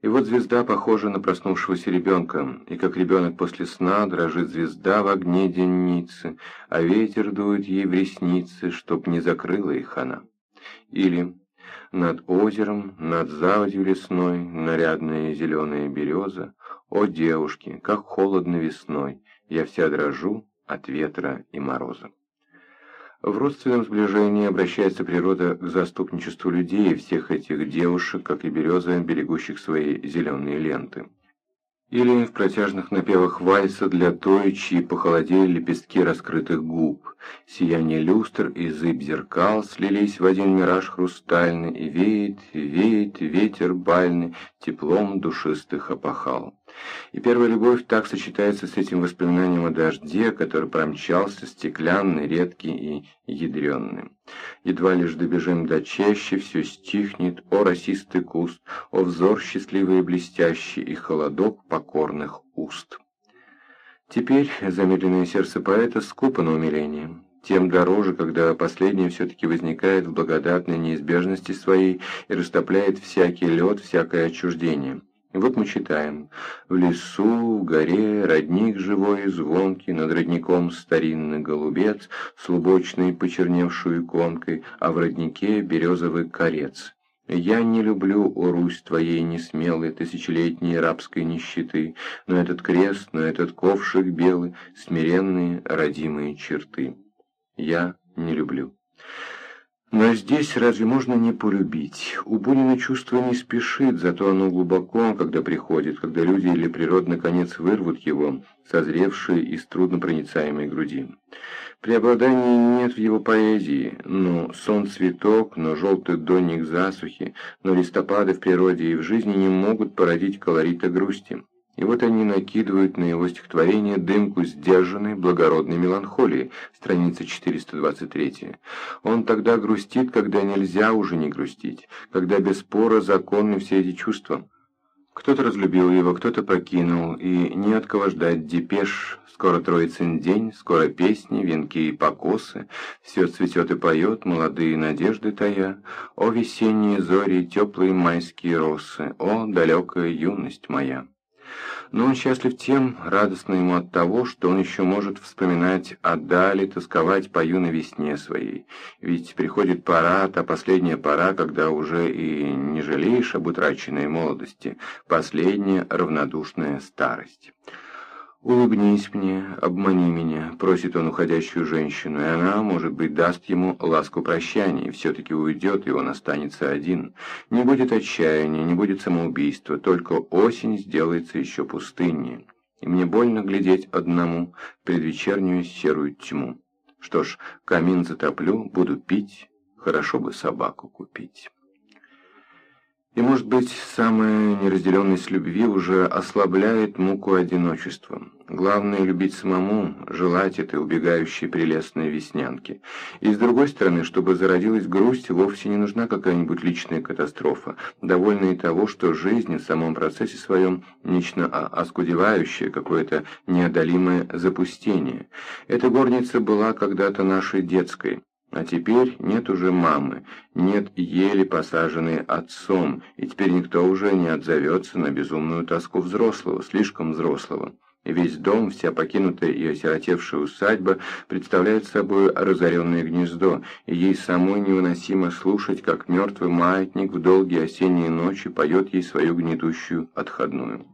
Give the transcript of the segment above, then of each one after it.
И вот звезда похожа на проснувшегося ребенка, и как ребенок после сна дрожит звезда в огне денницы, а ветер дует ей в ресницы, чтоб не закрыла их она. Или над озером, над заводью лесной, нарядная зеленая береза, о, девушки, как холодно весной, я вся дрожу от ветра и мороза. В родственном сближении обращается природа к заступничеству людей, всех этих девушек, как и березы, берегущих свои зеленые ленты. Или в протяжных напевах вальса для той, чьи похолодели лепестки раскрытых губ. Сияние люстр и зыб зеркал слились в один мираж хрустальный, и веет, веет ветер бальный теплом душистых опахал. И первая любовь так сочетается с этим воспоминанием о дожде, который промчался, стеклянный, редкий и ядренный. Едва лишь добежим до чаще, все стихнет, о росистый куст, о взор счастливый и блестящий, и холодок покорных уст. Теперь замедленное сердце поэта скупо на умиление. Тем дороже, когда последнее все-таки возникает в благодатной неизбежности своей и растопляет всякий лед, всякое отчуждение. Вот мы читаем «В лесу, в горе, родник живой и звонкий, над родником старинный голубец с лубочной почерневшую иконкой, а в роднике березовый корец». Я не люблю, о Русь, твоей несмелой, тысячелетней рабской нищеты, но этот крест, но этот ковшик белый, смиренные родимые черты. Я не люблю. Но здесь разве можно не полюбить? У Бунина чувство не спешит, зато оно глубоко, когда приходит, когда люди или природа наконец вырвут его, созревшие из труднопроницаемой груди. Преобладания нет в его поэзии, но сон цветок, но желтый донник засухи, но листопады в природе и в жизни не могут породить колорита грусти. И вот они накидывают на его стихотворение дымку сдержанной, благородной меланхолии, страница 423. Он тогда грустит, когда нельзя уже не грустить, когда без спора законны все эти чувства. Кто-то разлюбил его, кто-то покинул, и не от кого ждать депеш. Скоро Троицын день, скоро песни, венки и покосы. Все цветет и поет, молодые надежды тая. О, весенние зори, теплые майские росы, О, далекая юность моя! Но он счастлив тем, радостно ему от того, что он еще может вспоминать о дали, тосковать по юной весне своей. Ведь приходит пора, та последняя пора, когда уже и не жалеешь об утраченной молодости, последняя равнодушная старость. «Улыбнись мне, обмани меня», — просит он уходящую женщину, и она, может быть, даст ему ласку прощания, все-таки уйдет, и он останется один. Не будет отчаяния, не будет самоубийства, только осень сделается еще пустыннее. И мне больно глядеть одному в предвечернюю серую тьму. Что ж, камин затоплю, буду пить, хорошо бы собаку купить». И, может быть, самая неразделенность любви уже ослабляет муку одиночества. Главное – любить самому, желать этой убегающей прелестной веснянки. И, с другой стороны, чтобы зародилась грусть, вовсе не нужна какая-нибудь личная катастрофа. Довольно и того, что жизнь в самом процессе своем – нечто оскудевающее, какое-то неодолимое запустение. Эта горница была когда-то нашей детской. А теперь нет уже мамы, нет ели посаженной отцом, и теперь никто уже не отзовется на безумную тоску взрослого, слишком взрослого. Весь дом, вся покинутая и осиротевшая усадьба представляет собой разоренное гнездо, и ей самой невыносимо слушать, как мертвый маятник в долгие осенние ночи поет ей свою гнетущую отходную.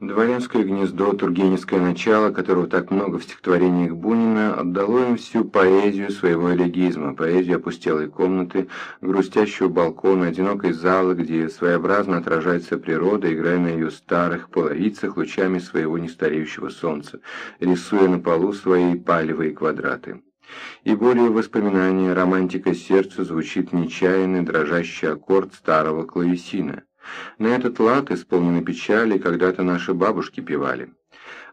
Дворянское гнездо, тургеневское начало, которого так много в стихотворениях Бунина, отдало им всю поэзию своего элегизма, поэзию опустелой комнаты, грустящего балкона, одинокой залы, где своеобразно отражается природа, играя на ее старых половицах лучами своего нестареющего солнца, рисуя на полу свои палевые квадраты. И более воспоминания романтика сердца звучит нечаянный дрожащий аккорд старого клавесина. На этот лад, исполненный печали, когда-то наши бабушки певали.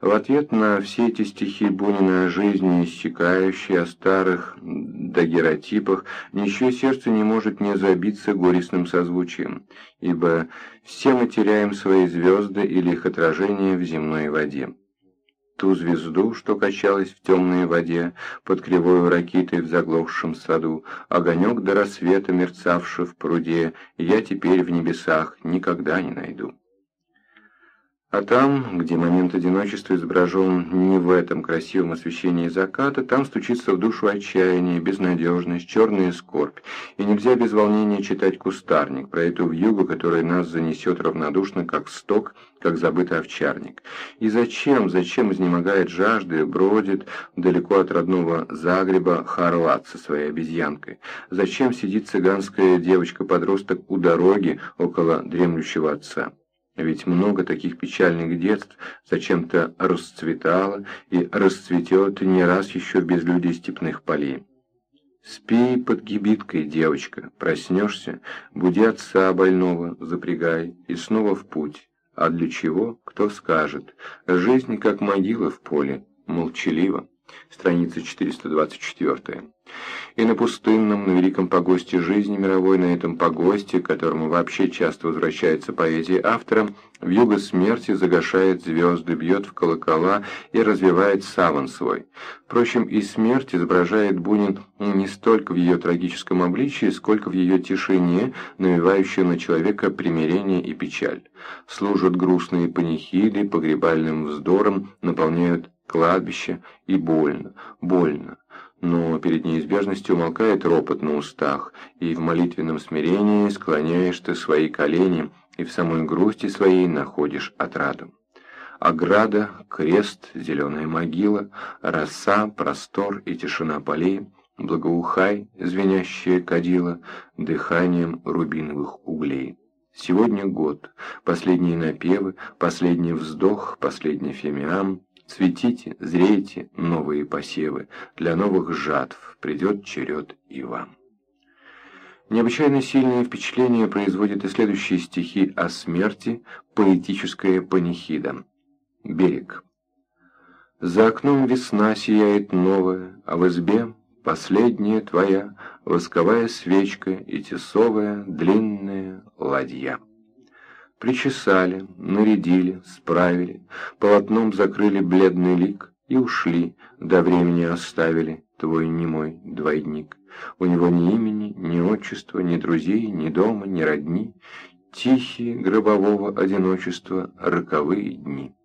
В ответ на все эти стихи Бунина о жизни, иссякающие, о старых дагеротипах, ничего сердце не может не забиться горестным созвучием, ибо все мы теряем свои звезды или их отражение в земной воде ту звезду, что качалась в темной воде, под кривой ракитой в заглохшем саду, огонек до рассвета мерцавший в пруде, я теперь в небесах никогда не найду. А там, где момент одиночества изображен не в этом красивом освещении заката, там стучится в душу отчаяние, безнадежность, черная скорбь. И нельзя без волнения читать «Кустарник», про эту вьюгу, которая нас занесет равнодушно, как сток, как забытый овчарник. И зачем, зачем изнемогает жажды, бродит далеко от родного Загреба Харлат со своей обезьянкой? Зачем сидит цыганская девочка-подросток у дороги около дремлющего отца? Ведь много таких печальных детств зачем-то расцветало и расцветет не раз еще в безлюдии степных полей. Спи под гибиткой, девочка, проснешься, буди отца больного, запрягай, и снова в путь. А для чего, кто скажет? Жизнь как могила в поле, молчалива. Страница 424. И на пустынном, на великом погосте жизни мировой, на этом погосте, к которому вообще часто возвращается поэзия автора, в юго смерти загашает звезды, бьет в колокола и развивает саван свой. Впрочем, и смерть изображает Бунин не столько в ее трагическом обличии, сколько в ее тишине, навевающей на человека примирение и печаль. Служат грустные панихиды, погребальным вздором, наполняют кладбище, и больно, больно но перед неизбежностью умолкает ропот на устах, и в молитвенном смирении склоняешь ты свои колени, и в самой грусти своей находишь отраду. Ограда, крест, зеленая могила, роса, простор и тишина полей, благоухай, звенящее кадила, дыханием рубиновых углей. Сегодня год, последние напевы, последний вздох, последний фемиам, Цветите, зрейте новые посевы, для новых жатв придет черед и вам. Необычайно сильное впечатление производят и следующие стихи о смерти, поэтическая панихида. Берег. За окном весна сияет новая, а в избе последняя твоя восковая свечка и тесовая длинная ладья. Причесали, нарядили, справили, полотном закрыли бледный лик и ушли, до времени оставили твой немой двойник. У него ни имени, ни отчества, ни друзей, ни дома, ни родни, тихие гробового одиночества роковые дни.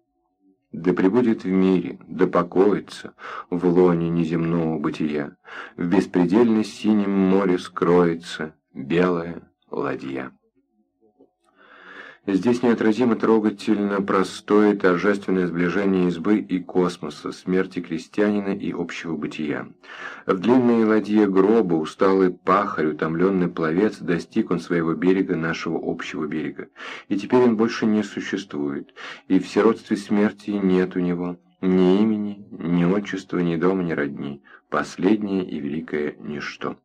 Да пребудет в мире, да покоится в лоне неземного бытия, в беспредельно синем море скроется белая ладья. Здесь неотразимо трогательно простое торжественное сближение избы и космоса, смерти крестьянина и общего бытия. В длинной ладье гроба усталый пахарь, утомленный пловец, достиг он своего берега, нашего общего берега. И теперь он больше не существует, и в сиротстве смерти нет у него ни имени, ни отчества, ни дома, ни родни, последнее и великое ничто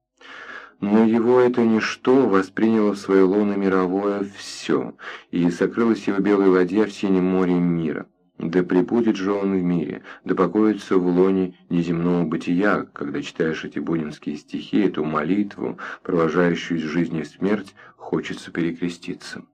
но его это ничто восприняло в свое лоно мировое все, и сокрылась его белая ладья в синем море мира. Да прибудет же он в мире, да покоится в лоне неземного бытия, когда читаешь эти бунинские стихи, эту молитву, провожающую из жизни в смерть, хочется перекреститься.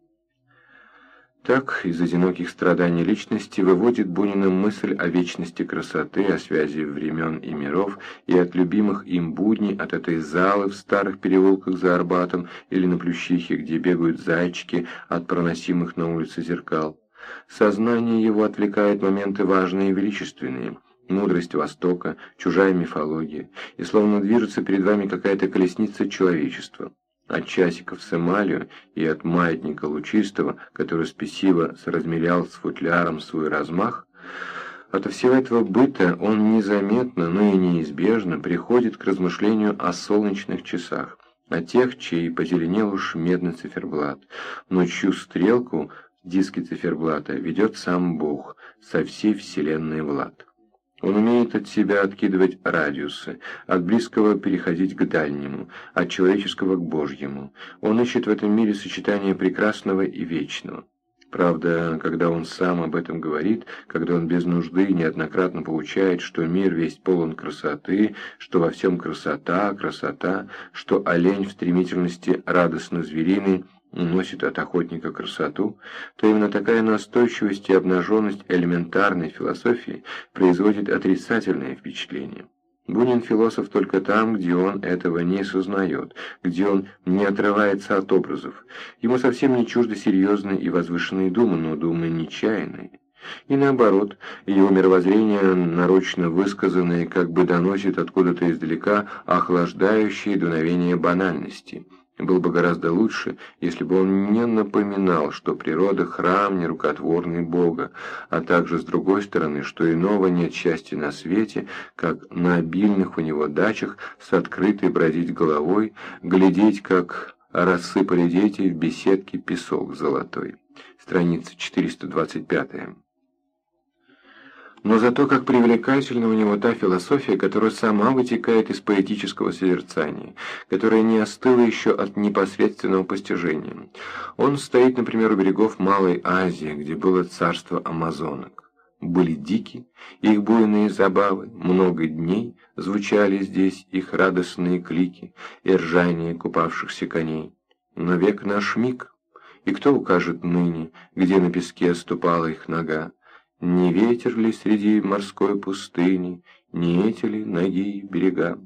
Так, из одиноких страданий личности выводит Бунина мысль о вечности красоты, о связи времен и миров, и от любимых им будней, от этой залы в старых переулках за Арбатом или на Плющихе, где бегают зайчики от проносимых на улице зеркал. Сознание его отвлекает моменты важные и величественные – мудрость Востока, чужая мифология, и словно движется перед вами какая-то колесница человечества от часиков с эмалью и от маятника лучистого, который спесиво соразмерял с футляром свой размах, от всего этого быта он незаметно, но и неизбежно приходит к размышлению о солнечных часах, о тех, чей позеленел уж медный циферблат, но чью стрелку в диске циферблата ведет сам Бог со всей вселенной Влад. Он умеет от себя откидывать радиусы, от близкого переходить к дальнему, от человеческого к Божьему. Он ищет в этом мире сочетание прекрасного и вечного. Правда, когда он сам об этом говорит, когда он без нужды неоднократно получает, что мир весь полон красоты, что во всем красота, красота, что олень в стремительности радостно звериный, уносит от охотника красоту, то именно такая настойчивость и обнаженность элементарной философии производит отрицательное впечатление. Бунин философ только там, где он этого не сознает, где он не отрывается от образов. Ему совсем не чужды серьезные и возвышенные думы, но думы нечаянные. И наоборот, его мировоззрение, нарочно высказанное, как бы доносит откуда-то издалека охлаждающее дуновение банальности. Было бы гораздо лучше, если бы он не напоминал, что природа – храм нерукотворный Бога, а также, с другой стороны, что иного нет счастья на свете, как на обильных у него дачах с открытой бродить головой, глядеть, как рассыпали дети в беседке песок золотой. Страница 425. Но зато как привлекательна у него та философия, которая сама вытекает из поэтического созерцания, которая не остыла еще от непосредственного постижения. Он стоит, например, у берегов Малой Азии, где было царство амазонок. Были дики, их буйные забавы, много дней звучали здесь их радостные клики и ржание купавшихся коней. Но век наш миг, и кто укажет ныне, где на песке ступала их нога? Не ветер ли среди морской пустыни, не эти ли ноги берега?